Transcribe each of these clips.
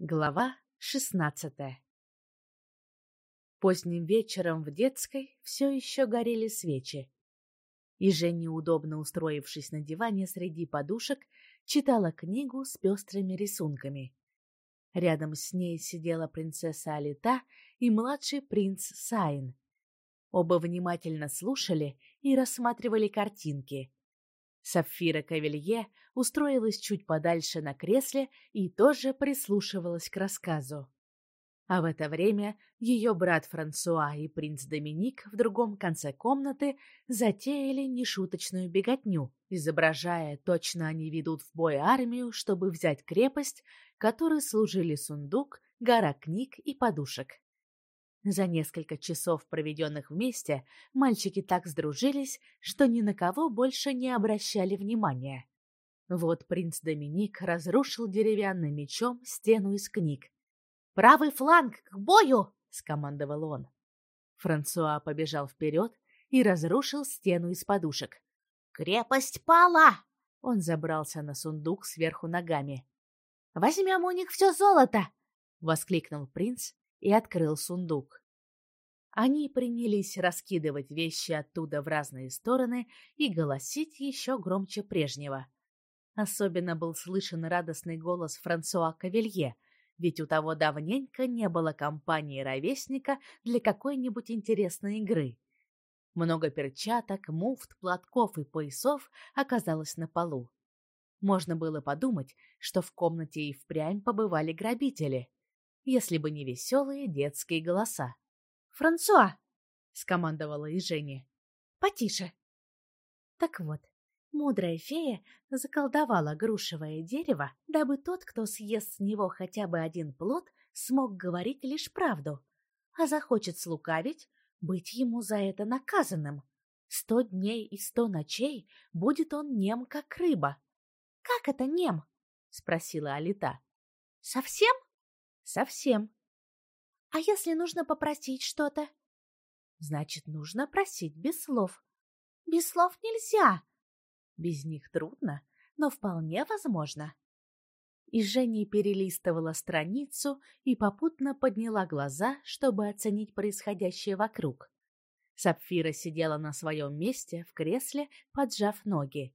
Глава шестнадцатая Поздним вечером в детской все еще горели свечи. И Женя, удобно устроившись на диване среди подушек, читала книгу с пестрыми рисунками. Рядом с ней сидела принцесса Алита и младший принц Сайн. Оба внимательно слушали и рассматривали картинки. Сапфира Кавелье устроилась чуть подальше на кресле и тоже прислушивалась к рассказу. А в это время ее брат Франсуа и принц Доминик в другом конце комнаты затеяли нешуточную беготню, изображая, точно они ведут в бой армию, чтобы взять крепость, которой служили сундук, гора книг и подушек. За несколько часов, проведенных вместе, мальчики так сдружились, что ни на кого больше не обращали внимания. Вот принц Доминик разрушил деревянным мечом стену из книг. «Правый фланг к бою!» — скомандовал он. Франсуа побежал вперед и разрушил стену из подушек. «Крепость пала!» Он забрался на сундук сверху ногами. «Возьмем у них все золото!» — воскликнул принц и открыл сундук. Они принялись раскидывать вещи оттуда в разные стороны и голосить еще громче прежнего. Особенно был слышен радостный голос Франсуа Кавелье, ведь у того давненько не было компании-ровесника для какой-нибудь интересной игры. Много перчаток, муфт, платков и поясов оказалось на полу. Можно было подумать, что в комнате и впрямь побывали грабители если бы не веселые детские голоса. «Франсуа!» — скомандовала и Женя. «Потише!» Так вот, мудрая фея заколдовала грушевое дерево, дабы тот, кто съест с него хотя бы один плод, смог говорить лишь правду, а захочет слукавить, быть ему за это наказанным. Сто дней и сто ночей будет он нем, как рыба. — Как это нем? — спросила Алита. — Совсем? Совсем. А если нужно попросить что-то? Значит, нужно просить без слов. Без слов нельзя. Без них трудно, но вполне возможно. И Женя перелистывала страницу и попутно подняла глаза, чтобы оценить происходящее вокруг. Сапфира сидела на своем месте в кресле, поджав ноги.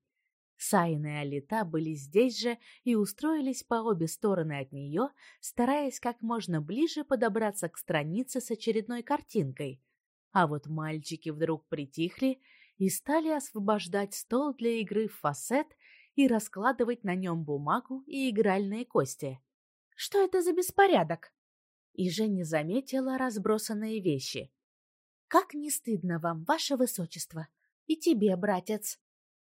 Сайн и Алита были здесь же и устроились по обе стороны от нее, стараясь как можно ближе подобраться к странице с очередной картинкой. А вот мальчики вдруг притихли и стали освобождать стол для игры в фасет и раскладывать на нем бумагу и игральные кости. «Что это за беспорядок?» И Женя заметила разбросанные вещи. «Как не стыдно вам, ваше высочество! И тебе, братец!»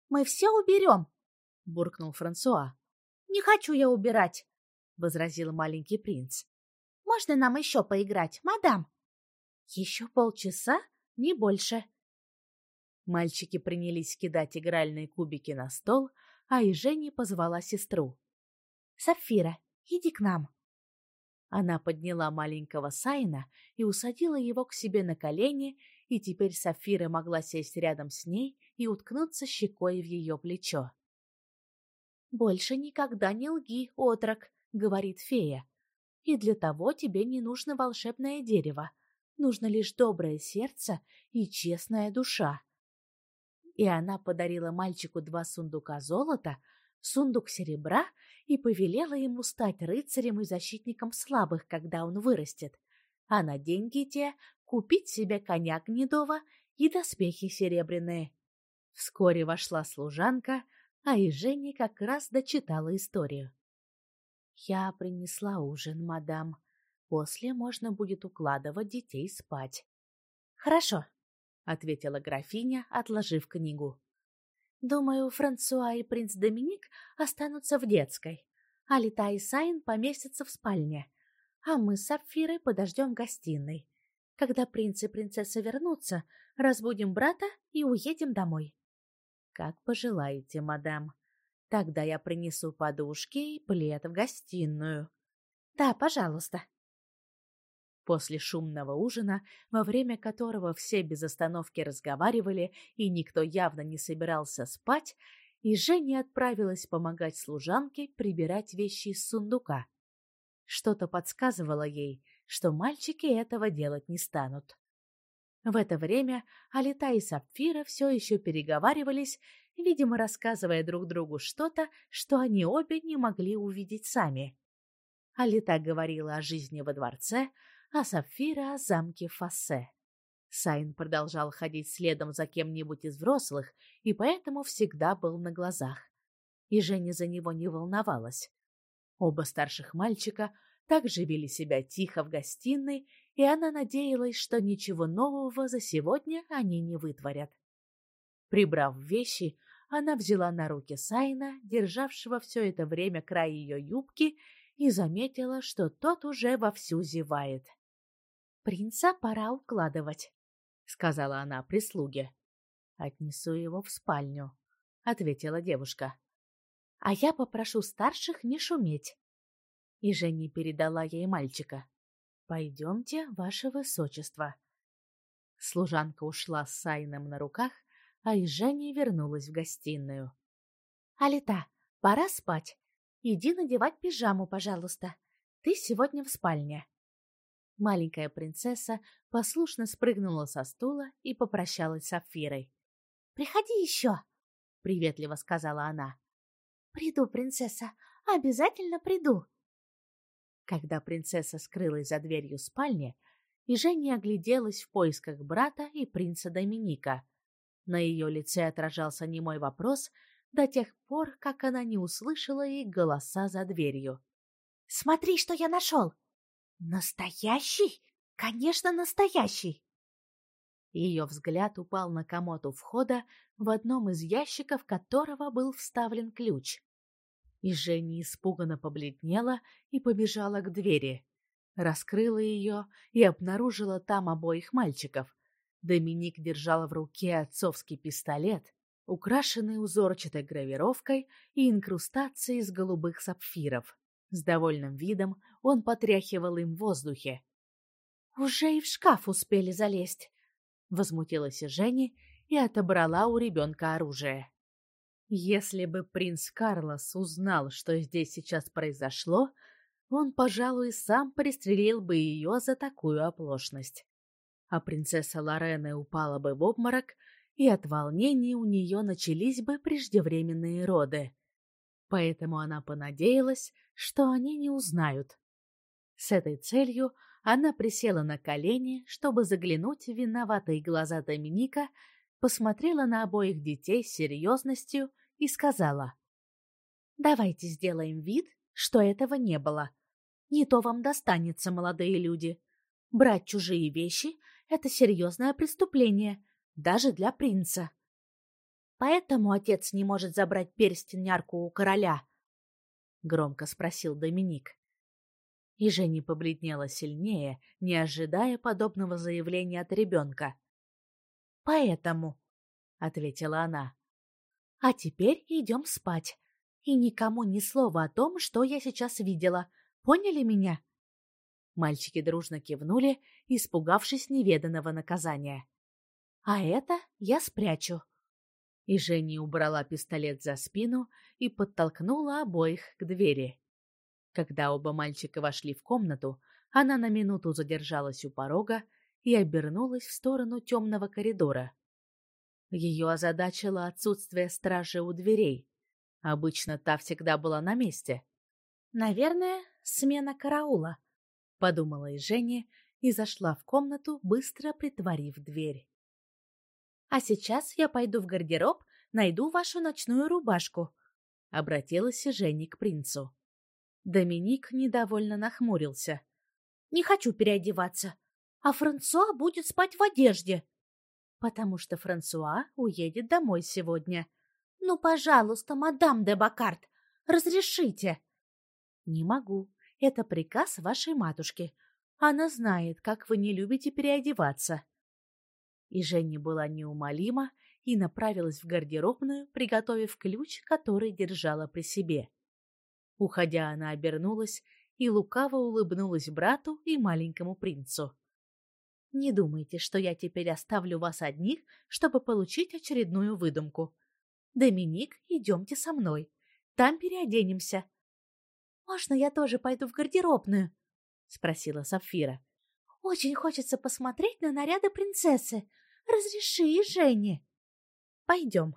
Мы все уберем, — буркнул Франсуа. — Не хочу я убирать, — возразил маленький принц. — Можно нам еще поиграть, мадам? — Еще полчаса, не больше. Мальчики принялись кидать игральные кубики на стол, а и Женя позвала сестру. — Сапфира, иди к нам. Она подняла маленького Сайна и усадила его к себе на колени, и теперь Сапфира могла сесть рядом с ней и уткнуться щекой в ее плечо. «Больше никогда не лги, отрок», — говорит фея. «И для того тебе не нужно волшебное дерево. Нужно лишь доброе сердце и честная душа». И она подарила мальчику два сундука золота, сундук серебра и повелела ему стать рыцарем и защитником слабых, когда он вырастет, а на деньги те купить себе коня гнедого и доспехи серебряные. Вскоре вошла служанка, а и Женя как раз дочитала историю. «Я принесла ужин, мадам. После можно будет укладывать детей спать». «Хорошо», — ответила графиня, отложив книгу. «Думаю, Франсуа и принц Доминик останутся в детской, а Лита и Сайн поместятся в спальне, а мы с Сапфирой подождем в гостиной. Когда принц и принцесса вернутся, разбудим брата и уедем домой». Как пожелаете, мадам. Тогда я принесу подушки и плед в гостиную. Да, пожалуйста. После шумного ужина, во время которого все без остановки разговаривали и никто явно не собирался спать, и Женя отправилась помогать служанке прибирать вещи из сундука. Что-то подсказывало ей, что мальчики этого делать не станут. В это время Алита и Сапфира все еще переговаривались, видимо, рассказывая друг другу что-то, что они обе не могли увидеть сами. Алита говорила о жизни во дворце, а Сапфира о замке Фассе. Сайн продолжал ходить следом за кем-нибудь из взрослых и поэтому всегда был на глазах. И Женя за него не волновалась. Оба старших мальчика также вели себя тихо в гостиной, и она надеялась, что ничего нового за сегодня они не вытворят. Прибрав вещи, она взяла на руки Сайна, державшего все это время край ее юбки, и заметила, что тот уже вовсю зевает. «Принца пора укладывать», — сказала она прислуге. «Отнесу его в спальню», — ответила девушка. «А я попрошу старших не шуметь». И Женя передала ей мальчика. «Пойдемте, ваше высочество». Служанка ушла с Сайном на руках, а и Женя вернулась в гостиную. «Алита, пора спать. Иди надевать пижаму, пожалуйста. Ты сегодня в спальне». Маленькая принцесса послушно спрыгнула со стула и попрощалась с Сапфирой. «Приходи еще!» — приветливо сказала она. «Приду, принцесса, обязательно приду!» Когда принцесса скрылась за дверью спальни, и Женя огляделась в поисках брата и принца Доминика. На ее лице отражался немой вопрос до тех пор, как она не услышала их голоса за дверью. «Смотри, что я нашел!» «Настоящий? Конечно, настоящий!» Ее взгляд упал на комод у входа, в одном из ящиков которого был вставлен ключ. И Женя испуганно побледнела и побежала к двери. Раскрыла ее и обнаружила там обоих мальчиков. Доминик держал в руке отцовский пистолет, украшенный узорчатой гравировкой и инкрустацией из голубых сапфиров. С довольным видом он потряхивал им в воздухе. «Уже и в шкаф успели залезть!» — возмутилась Женя и отобрала у ребенка оружие. Если бы принц Карлос узнал, что здесь сейчас произошло, он, пожалуй, сам пристрелил бы ее за такую оплошность. А принцесса Лорена упала бы в обморок, и от волнения у нее начались бы преждевременные роды поэтому она понадеялась, что они не узнают. С этой целью она присела на колени, чтобы заглянуть в виноватые глаза Доминика, посмотрела на обоих детей с серьезностью и сказала, «Давайте сделаем вид, что этого не было. Не то вам достанется, молодые люди. Брать чужие вещи — это серьезное преступление, даже для принца. Поэтому отец не может забрать перстень Арку у короля? Громко спросил Доминик. И Женя побледнела сильнее, не ожидая подобного заявления от ребенка. «Поэтому», — ответила она. «А теперь идем спать. И никому ни слова о том, что я сейчас видела. Поняли меня?» Мальчики дружно кивнули, испугавшись неведанного наказания. «А это я спрячу», и Женя убрала пистолет за спину и подтолкнула обоих к двери. Когда оба мальчика вошли в комнату, она на минуту задержалась у порога и обернулась в сторону темного коридора. Ее озадачило отсутствие стражи у дверей. Обычно та всегда была на месте. «Наверное, смена караула», — подумала и Женя и зашла в комнату, быстро притворив дверь. А сейчас я пойду в гардероб, найду вашу ночную рубашку. Обратилась Женя к принцу. Доминик недовольно нахмурился. Не хочу переодеваться, а Франсуа будет спать в одежде. Потому что Франсуа уедет домой сегодня. Ну, пожалуйста, мадам де Бакарт, разрешите. Не могу. Это приказ вашей матушки. Она знает, как вы не любите переодеваться. И Женя была неумолима и направилась в гардеробную, приготовив ключ, который держала при себе. Уходя, она обернулась и лукаво улыбнулась брату и маленькому принцу. «Не думайте, что я теперь оставлю вас одних, чтобы получить очередную выдумку. Доминик, идемте со мной. Там переоденемся». «Можно я тоже пойду в гардеробную?» — спросила Сапфира. «Очень хочется посмотреть на наряды принцессы. Разреши Жене». «Пойдем.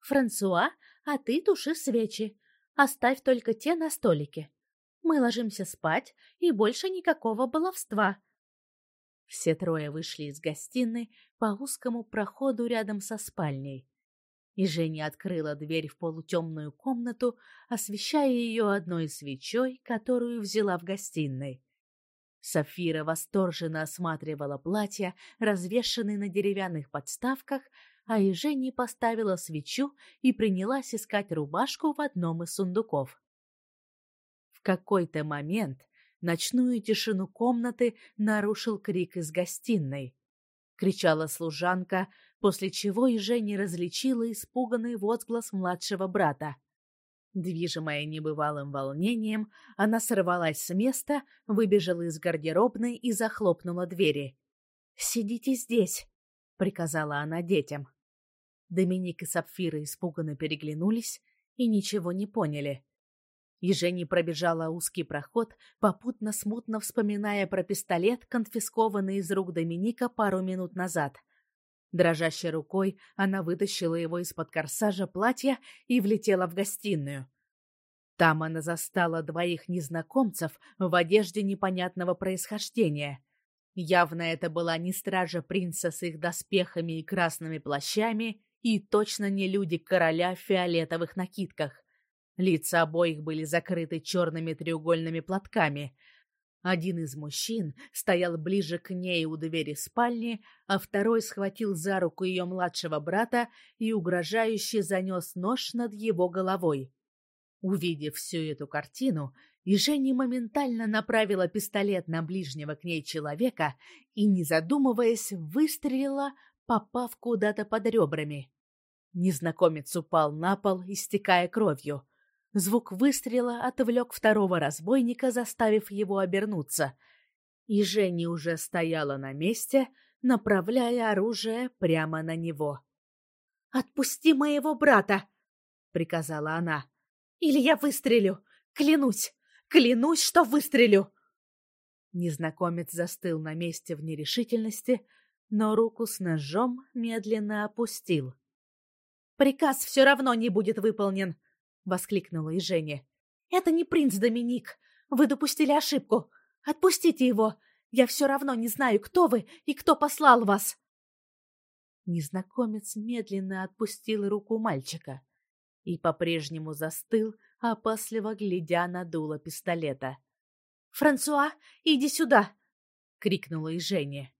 Франсуа, а ты туши свечи. Оставь только те на столике. Мы ложимся спать, и больше никакого баловства». Все трое вышли из гостиной по узкому проходу рядом со спальней и Женя открыла дверь в полутемную комнату, освещая ее одной свечой, которую взяла в гостиной. Сафира восторженно осматривала платья, развешанные на деревянных подставках, а Ежени поставила свечу и принялась искать рубашку в одном из сундуков. В какой-то момент ночную тишину комнаты нарушил крик из гостиной. Кричала служанка, после чего и Женя различила испуганный возглас младшего брата. Движимая небывалым волнением, она сорвалась с места, выбежала из гардеробной и захлопнула двери. «Сидите здесь», — приказала она детям. Доминик и Сапфира испуганно переглянулись и ничего не поняли. И Женя пробежала узкий проход, попутно смутно вспоминая про пистолет, конфискованный из рук Доминика пару минут назад — Дрожащей рукой она вытащила его из-под корсажа платья и влетела в гостиную. Там она застала двоих незнакомцев в одежде непонятного происхождения. Явно это была не стража принца с их доспехами и красными плащами, и точно не люди короля в фиолетовых накидках. Лица обоих были закрыты черными треугольными платками — один из мужчин стоял ближе к ней у двери спальни, а второй схватил за руку ее младшего брата и угрожающе занес нож над его головой. Увидев всю эту картину, и Женя моментально направила пистолет на ближнего к ней человека и, не задумываясь, выстрелила, попав куда-то под ребрами. Незнакомец упал на пол, истекая кровью. Звук выстрела отвлек второго разбойника, заставив его обернуться. И Женя уже стояла на месте, направляя оружие прямо на него. «Отпусти моего брата!» — приказала она. «Или я выстрелю! Клянусь! Клянусь, что выстрелю!» Незнакомец застыл на месте в нерешительности, но руку с ножом медленно опустил. «Приказ все равно не будет выполнен!» — воскликнула и Женя. «Это не принц Доминик. Вы допустили ошибку. Отпустите его. Я все равно не знаю, кто вы и кто послал вас». Незнакомец медленно отпустил руку мальчика и по-прежнему застыл, опасливо глядя на дуло пистолета. «Франсуа, иди сюда!» — крикнула и Женя.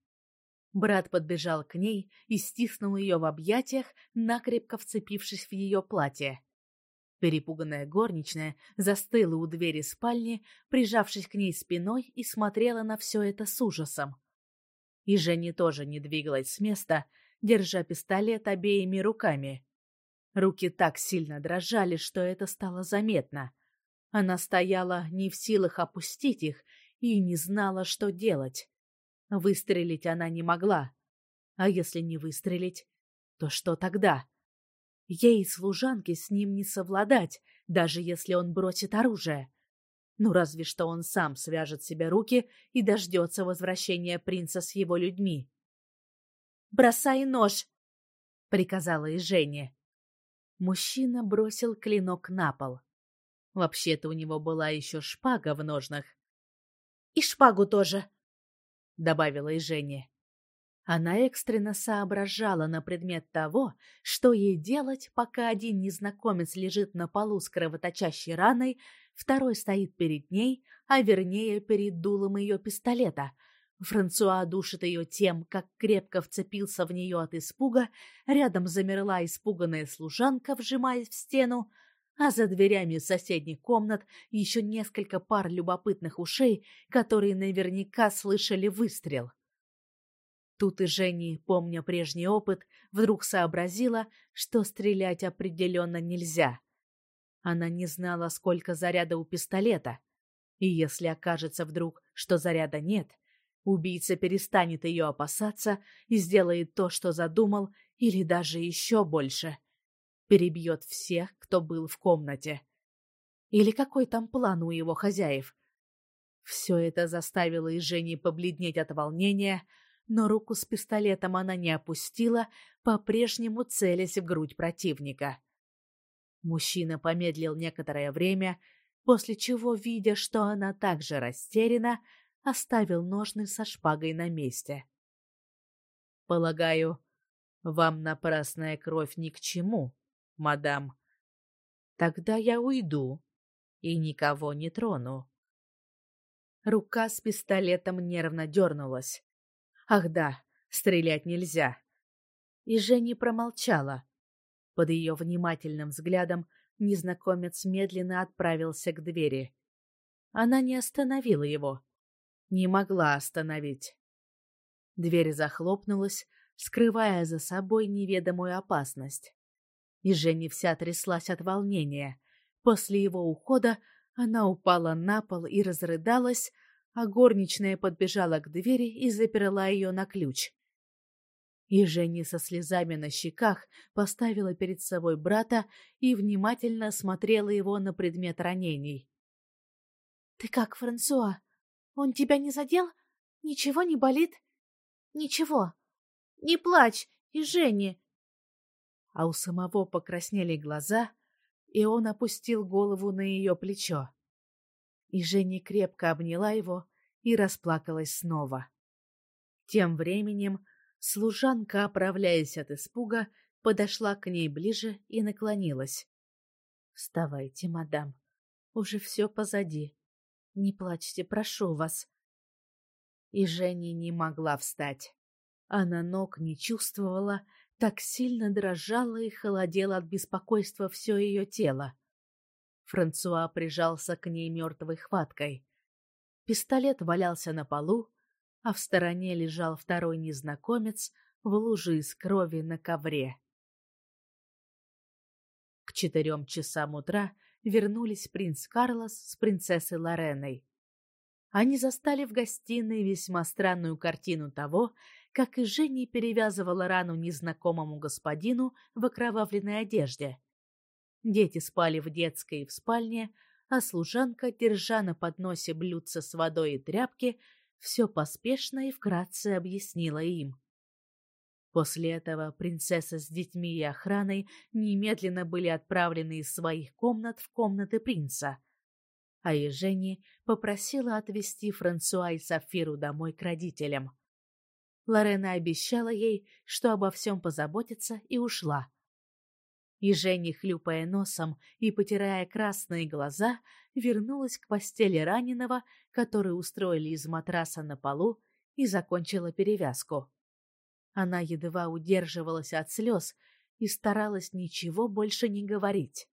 Брат подбежал к ней и стиснул ее в объятиях, накрепко вцепившись в ее платье. Перепуганная горничная застыла у двери спальни, прижавшись к ней спиной и смотрела на все это с ужасом. И Женя тоже не двигалась с места, держа пистолет обеими руками. Руки так сильно дрожали, что это стало заметно. Она стояла не в силах опустить их и не знала, что делать. Выстрелить она не могла. А если не выстрелить, то что тогда? Ей, служанке, с ним не совладать, даже если он бросит оружие. Ну, разве что он сам свяжет себе руки и дождется возвращения принца с его людьми. «Бросай нож!» — приказала и Женя. Мужчина бросил клинок на пол. Вообще-то у него была еще шпага в ножнах. «И шпагу тоже!» — добавила и Женя. Она экстренно соображала на предмет того, что ей делать, пока один незнакомец лежит на полу с кровоточащей раной, второй стоит перед ней, а вернее перед дулом ее пистолета. Франсуа душит ее тем, как крепко вцепился в нее от испуга, рядом замерла испуганная служанка, вжимаясь в стену, а за дверями соседних комнат еще несколько пар любопытных ушей, которые наверняка слышали выстрел. Тут и Женя, помня прежний опыт, вдруг сообразила, что стрелять определенно нельзя. Она не знала, сколько заряда у пистолета. И если окажется вдруг, что заряда нет, убийца перестанет ее опасаться и сделает то, что задумал, или даже еще больше. Перебьет всех, кто был в комнате. Или какой там план у его хозяев? Все это заставило и Жени побледнеть от волнения, но руку с пистолетом она не опустила, по-прежнему целясь в грудь противника. Мужчина помедлил некоторое время, после чего, видя, что она также растеряна, оставил ножны со шпагой на месте. «Полагаю, вам напрасная кровь ни к чему, мадам. Тогда я уйду и никого не трону». Рука с пистолетом нервно дернулась. «Ах да, стрелять нельзя». И Женя промолчала. Под ее внимательным взглядом незнакомец медленно отправился к двери. Она не остановила его. Не могла остановить. Дверь захлопнулась, скрывая за собой неведомую опасность. И Женя вся тряслась от волнения. После его ухода она упала на пол и разрыдалась, а горничная подбежала к двери и заперла ее на ключ. И Женя со слезами на щеках поставила перед собой брата и внимательно смотрела его на предмет ранений. — Ты как, Франсуа? Он тебя не задел? Ничего не болит? — Ничего. Не плачь, и Женя. А у самого покраснели глаза, и он опустил голову на ее плечо. И Женя крепко обняла его и расплакалась снова. Тем временем Служанка, оправляясь от испуга, подошла к ней ближе и наклонилась. — Вставайте, мадам. Уже все позади. Не плачьте, прошу вас. И Женя не могла встать. Она ног не чувствовала, так сильно дрожала и холодела от беспокойства все ее тело. Франсуа прижался к ней мертвой хваткой. Пистолет валялся на полу, а в стороне лежал второй незнакомец в луже из крови на ковре. К четырем часам утра вернулись принц Карлос с принцессой Лореной. Они застали в гостиной весьма странную картину того, как и Женя перевязывала рану незнакомому господину в окровавленной одежде. Дети спали в детской и в спальне, а служанка, держа на подносе блюдце с водой и тряпки, все поспешно и вкратце объяснила им. После этого принцесса с детьми и охраной немедленно были отправлены из своих комнат в комнаты принца, а Ежени попросила отвезти Франсуа и Сафиру домой к родителям. Лорена обещала ей, что обо всем позаботится, и ушла. И Женя, хлюпая носом и потирая красные глаза, вернулась к постели раненого, который устроили из матраса на полу, и закончила перевязку. Она едва удерживалась от слез и старалась ничего больше не говорить.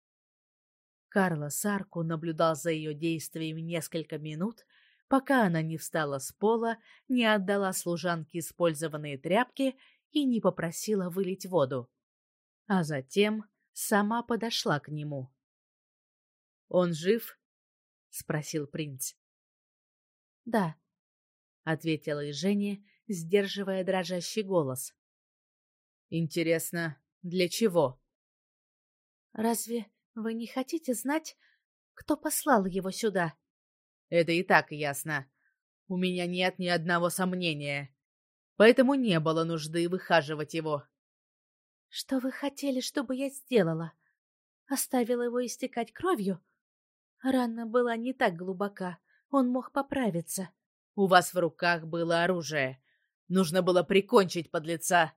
Карла Сарку наблюдал за ее действиями несколько минут, пока она не встала с пола, не отдала служанке использованные тряпки и не попросила вылить воду. А затем сама подошла к нему. «Он жив?» — спросил принц. «Да», — ответила и Женя, сдерживая дрожащий голос. «Интересно, для чего?» «Разве вы не хотите знать, кто послал его сюда?» «Это и так ясно. У меня нет ни одного сомнения. Поэтому не было нужды выхаживать его. Что вы хотели, чтобы я сделала? Оставила его истекать кровью? Рана была не так глубока, он мог поправиться. У вас в руках было оружие. Нужно было прикончить подлеца.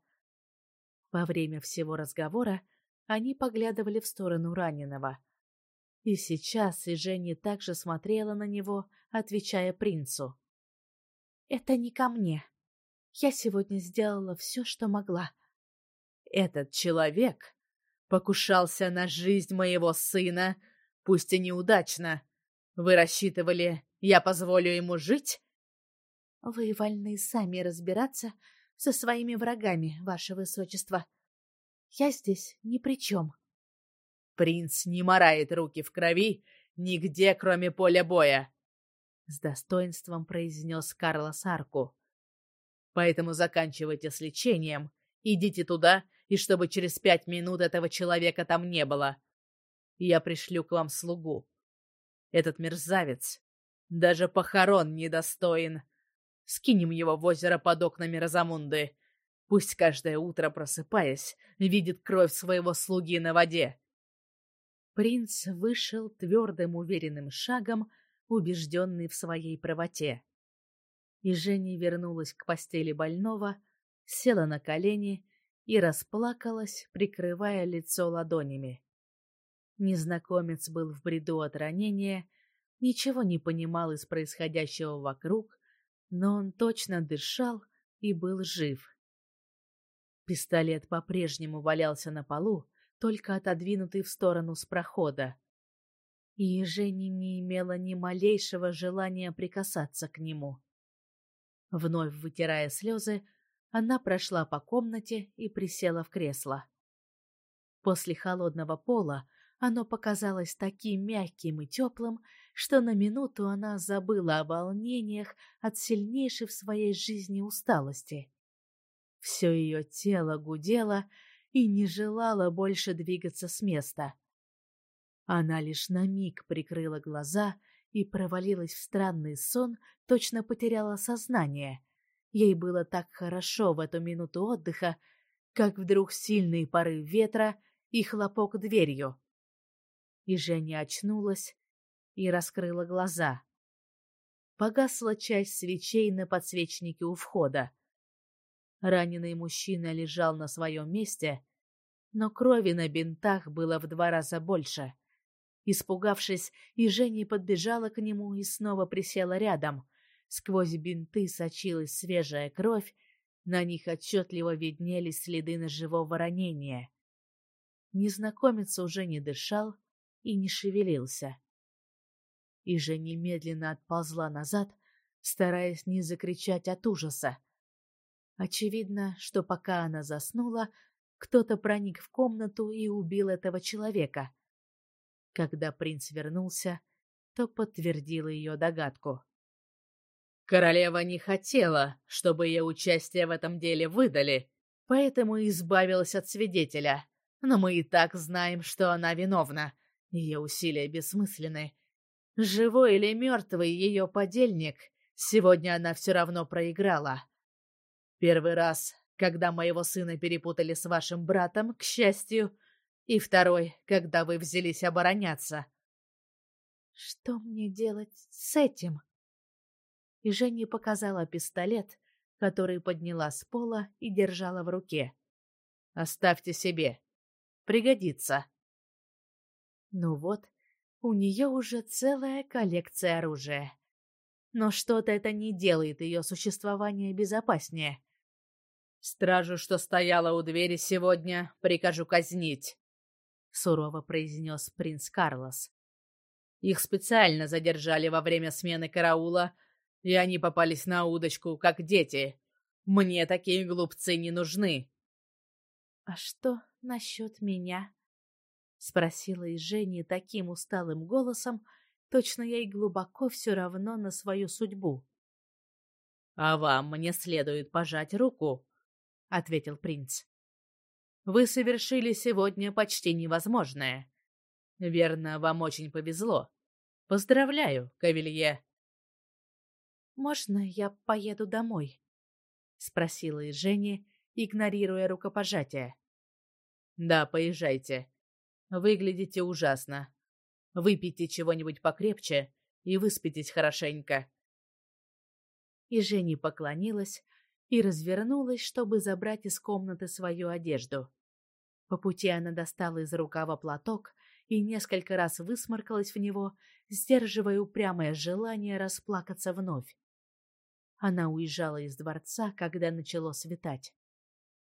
Во время всего разговора они поглядывали в сторону раненого. И сейчас и Женя также смотрела на него, отвечая принцу. «Это не ко мне. Я сегодня сделала все, что могла. Этот человек покушался на жизнь моего сына, пусть и неудачно. Вы рассчитывали, я позволю ему жить? Вы вольны сами разбираться со своими врагами, ваше высочество. Я здесь ни при чем. Принц не морает руки в крови нигде, кроме поля боя, — с достоинством произнес Карлос Арку. Поэтому заканчивайте с лечением, идите туда и чтобы через пять минут этого человека там не было. Я пришлю к вам слугу. Этот мерзавец даже похорон недостоин. Скинем его в озеро под окнами Розамунды. Пусть каждое утро, просыпаясь, видит кровь своего слуги на воде. Принц вышел твердым уверенным шагом, убежденный в своей правоте. И Женя вернулась к постели больного, села на колени и расплакалась, прикрывая лицо ладонями. Незнакомец был в бреду от ранения, ничего не понимал из происходящего вокруг, но он точно дышал и был жив. Пистолет по-прежнему валялся на полу, только отодвинутый в сторону с прохода. И Женя не имела ни малейшего желания прикасаться к нему. Вновь вытирая слезы, она прошла по комнате и присела в кресло. После холодного пола оно показалось таким мягким и теплым, что на минуту она забыла о волнениях от сильнейшей в своей жизни усталости. Все ее тело гудело и не желало больше двигаться с места. Она лишь на миг прикрыла глаза и провалилась в странный сон, точно потеряла сознание. Ей было так хорошо в эту минуту отдыха, как вдруг сильный порыв ветра и хлопок дверью. И Женя очнулась и раскрыла глаза. Погасла часть свечей на подсвечнике у входа. Раненый мужчина лежал на своем месте, но крови на бинтах было в два раза больше. Испугавшись, и Женя подбежала к нему и снова присела рядом. Сквозь бинты сочилась свежая кровь, на них отчетливо виднелись следы ножевого ранения. Незнакомец уже не дышал и не шевелился. И же немедленно отползла назад, стараясь не закричать от ужаса. Очевидно, что пока она заснула, кто-то проник в комнату и убил этого человека. Когда принц вернулся, то подтвердил ее догадку. Королева не хотела, чтобы ее участие в этом деле выдали, поэтому избавилась от свидетеля. Но мы и так знаем, что она виновна. Ее усилия бессмысленны. Живой или мертвый ее подельник, сегодня она все равно проиграла. Первый раз, когда моего сына перепутали с вашим братом, к счастью, и второй, когда вы взялись обороняться. Что мне делать с этим? И Женя показала пистолет, который подняла с пола и держала в руке. Оставьте себе. Пригодится. Ну вот, у нее уже целая коллекция оружия. Но что-то это не делает ее существование безопаснее. «Стражу, что стояла у двери сегодня, прикажу казнить», — сурово произнес принц Карлос. «Их специально задержали во время смены караула, и они попались на удочку, как дети. Мне такие глупцы не нужны». «А что насчет меня?» — спросила из Жени таким усталым голосом, точно ей глубоко все равно на свою судьбу. — А вам мне следует пожать руку, — ответил принц. — Вы совершили сегодня почти невозможное. Верно, вам очень повезло. Поздравляю, Кавилье. — Можно я поеду домой? — спросила из Жени, игнорируя рукопожатие. — Да, поезжайте. Выглядите ужасно. Выпейте чего-нибудь покрепче и выспитесь хорошенько. И Женя поклонилась и развернулась, чтобы забрать из комнаты свою одежду. По пути она достала из рукава платок и несколько раз высморкалась в него, сдерживая упрямое желание расплакаться вновь. Она уезжала из дворца, когда начало светать.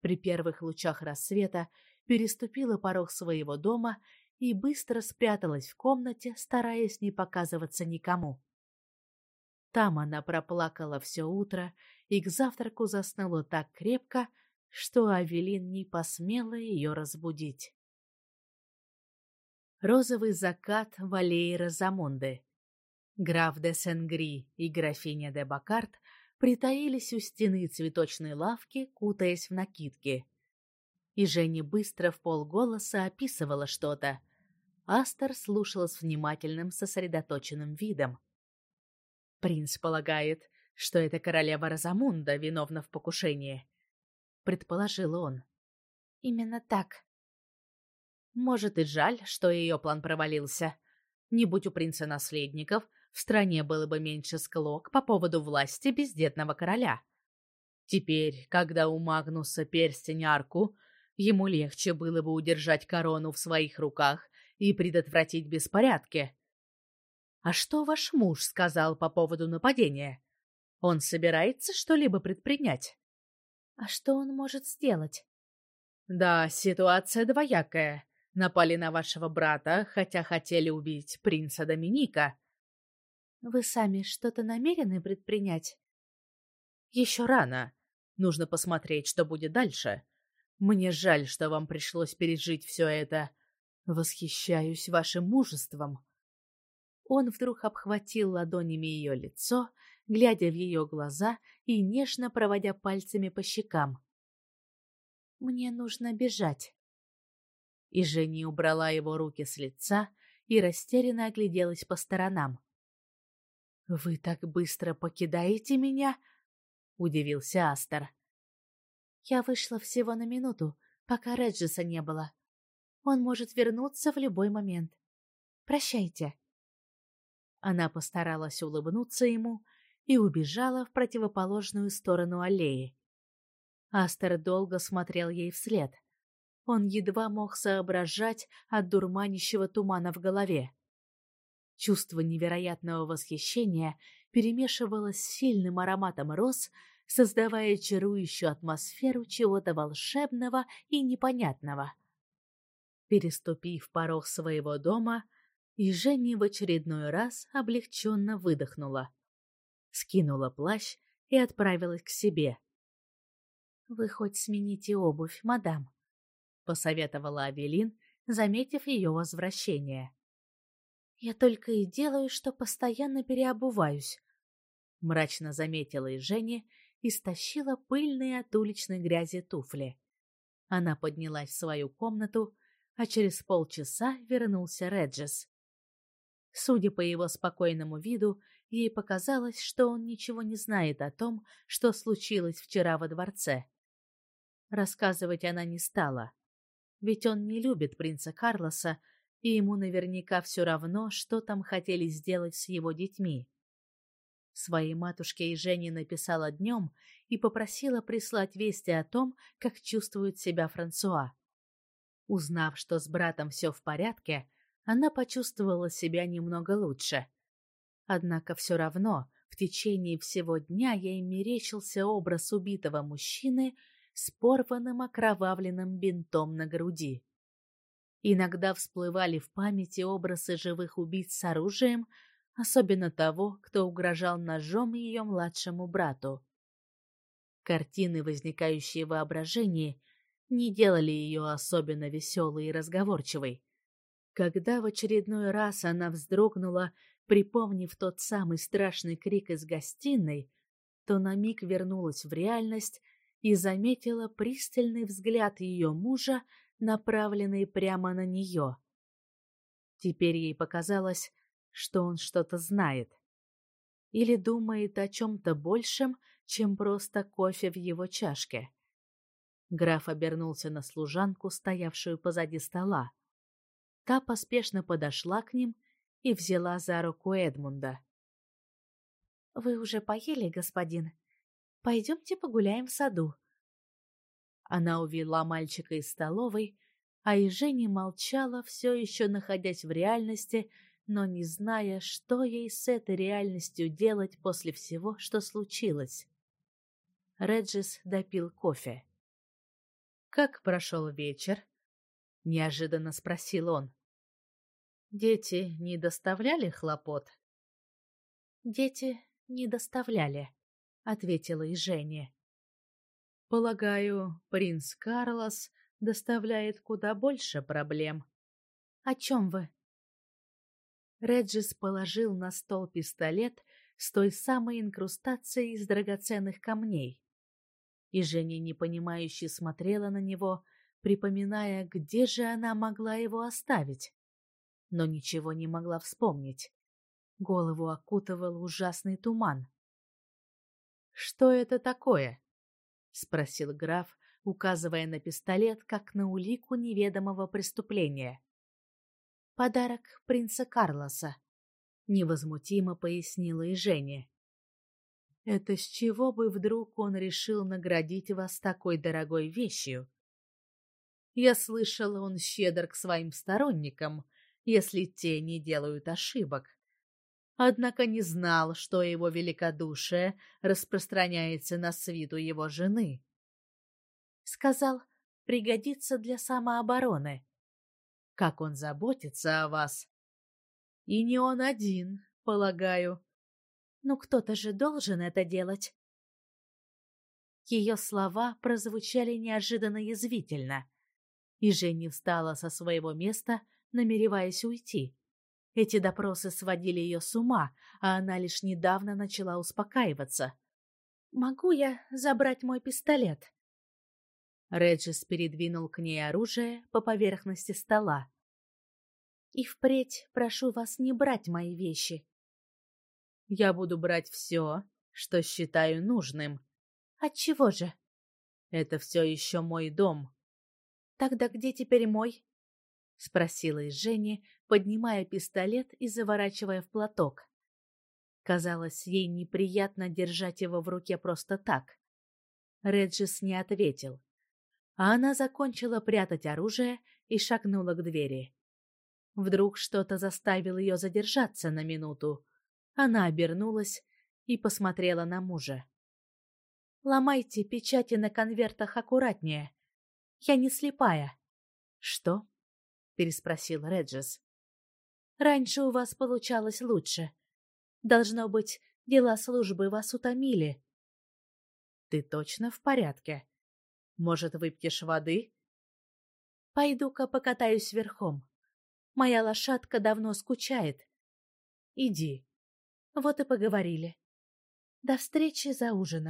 При первых лучах рассвета переступила порог своего дома и быстро спряталась в комнате, стараясь не показываться никому. Там она проплакала все утро и к завтраку заснула так крепко, что Авелин не посмела ее разбудить. Розовый закат в аллее Розамонды. Граф де Сенгри и графиня де Бакарт притаились у стены цветочной лавки, кутаясь в накидки и Женя быстро в полголоса описывала что-то. Астер слушала с внимательным, сосредоточенным видом. «Принц полагает, что это королева Розамунда виновна в покушении», — предположил он. «Именно так», может и жаль, что ее план провалился. Не будь у принца наследников, в стране было бы меньше склок по поводу власти бездетного короля. Теперь, когда у Магнуса перстень арку, ему легче было бы удержать корону в своих руках и предотвратить беспорядки. А что ваш муж сказал по поводу нападения? Он собирается что-либо предпринять? А что он может сделать? Да, ситуация двоякая напали на вашего брата, хотя хотели убить принца Доминика. Вы сами что-то намерены предпринять? Еще рано. Нужно посмотреть, что будет дальше. Мне жаль, что вам пришлось пережить все это. Восхищаюсь вашим мужеством. Он вдруг обхватил ладонями ее лицо, глядя в ее глаза и нежно проводя пальцами по щекам. Мне нужно бежать. И Женя убрала его руки с лица и растерянно огляделась по сторонам. «Вы так быстро покидаете меня?» — удивился Астер. «Я вышла всего на минуту, пока Реджиса не было. Он может вернуться в любой момент. Прощайте». Она постаралась улыбнуться ему и убежала в противоположную сторону аллеи. Астер долго смотрел ей вслед — он едва мог соображать от дурманящего тумана в голове. Чувство невероятного восхищения перемешивалось с сильным ароматом роз, создавая чарующую атмосферу чего-то волшебного и непонятного. Переступив порог своего дома, и Женя в очередной раз облегченно выдохнула. Скинула плащ и отправилась к себе. «Вы хоть смените обувь, мадам», посоветовала Авелин, заметив ее возвращение. Я только и делаю, что постоянно переобуваюсь, мрачно заметила и Женя и стащила пыльные от уличной грязи туфли. Она поднялась в свою комнату, а через полчаса вернулся Реджес. Судя по его спокойному виду, ей показалось, что он ничего не знает о том, что случилось вчера во дворце. Рассказывать она не стала ведь он не любит принца Карлоса, и ему наверняка все равно, что там хотели сделать с его детьми. Своей матушке и Жене написала днем и попросила прислать вести о том, как чувствует себя Франсуа. Узнав, что с братом все в порядке, она почувствовала себя немного лучше. Однако все равно в течение всего дня ей мерещился образ убитого мужчины с порванным окровавленным бинтом на груди. Иногда всплывали в памяти образы живых убийц с оружием, особенно того, кто угрожал ножом ее младшему брату. Картины, возникающие в воображении, не делали ее особенно веселой и разговорчивой. Когда в очередной раз она вздрогнула, припомнив тот самый страшный крик из гостиной, то на миг вернулась в реальность и заметила пристальный взгляд ее мужа, направленный прямо на нее. Теперь ей показалось, что он что-то знает. Или думает о чем-то большем, чем просто кофе в его чашке. Граф обернулся на служанку, стоявшую позади стола. Та поспешно подошла к ним и взяла за руку Эдмунда. «Вы уже поели, господин?» Пойдемте погуляем в саду. Она увела мальчика из столовой, а и Женя молчала, все еще находясь в реальности, но не зная, что ей с этой реальностью делать после всего, что случилось. Реджис допил кофе. «Как прошел вечер?» — неожиданно спросил он. «Дети не доставляли хлопот?» «Дети не доставляли», ответила и Женя. Полагаю, принц Карлос доставляет куда больше проблем. О чем вы? Реджис положил на стол пистолет с той самой инкрустацией из драгоценных камней. И Женя непонимающе смотрела на него, припоминая, где же она могла его оставить. но ничего не могла вспомнить. Голову окутывал ужасный туман. «Что это такое?» — спросил граф, указывая на пистолет, как на улику неведомого преступления. «Подарок принца Карлоса», — невозмутимо пояснила и Женя. «Это с чего бы вдруг он решил наградить вас такой дорогой вещью?» Я слышала, он щедр к своим сторонникам, если те не делают ошибок. Однако не знал, что его великодушие распространяется на свиту его жены. Сказал, пригодится для самообороны. Как он заботится о вас. И не он один, полагаю. Ну, кто-то же должен это делать. Ее слова прозвучали неожиданно язвительно — и Женя встала со своего места, намереваясь уйти. Эти допросы сводили ее с ума, а она лишь недавно начала успокаиваться. «Могу я забрать мой пистолет?» Реджис передвинул к ней оружие по поверхности стола. «И впредь прошу вас не брать мои вещи». «Я буду брать все, что считаю нужным». «Отчего же?» «Это все еще мой дом». Тогда где теперь мой? спросила из Жени, поднимая пистолет и заворачивая в платок. Казалось, ей неприятно держать его в руке просто так. Реджис не ответил. А она закончила прятать оружие и шагнула к двери. Вдруг что-то заставило ее задержаться на минуту. Она обернулась и посмотрела на мужа. «Ломайте печати на конвертах аккуратнее», я не слепая. Что? переспросил Реджес. Раньше у вас получалось лучше. Должно быть, дела службы вас утомили. Ты точно в порядке? Может, выпьешь воды? Пойду-ка покатаюсь верхом. Моя лошадка давно скучает. Иди. Вот и поговорили. До встречи за ужином.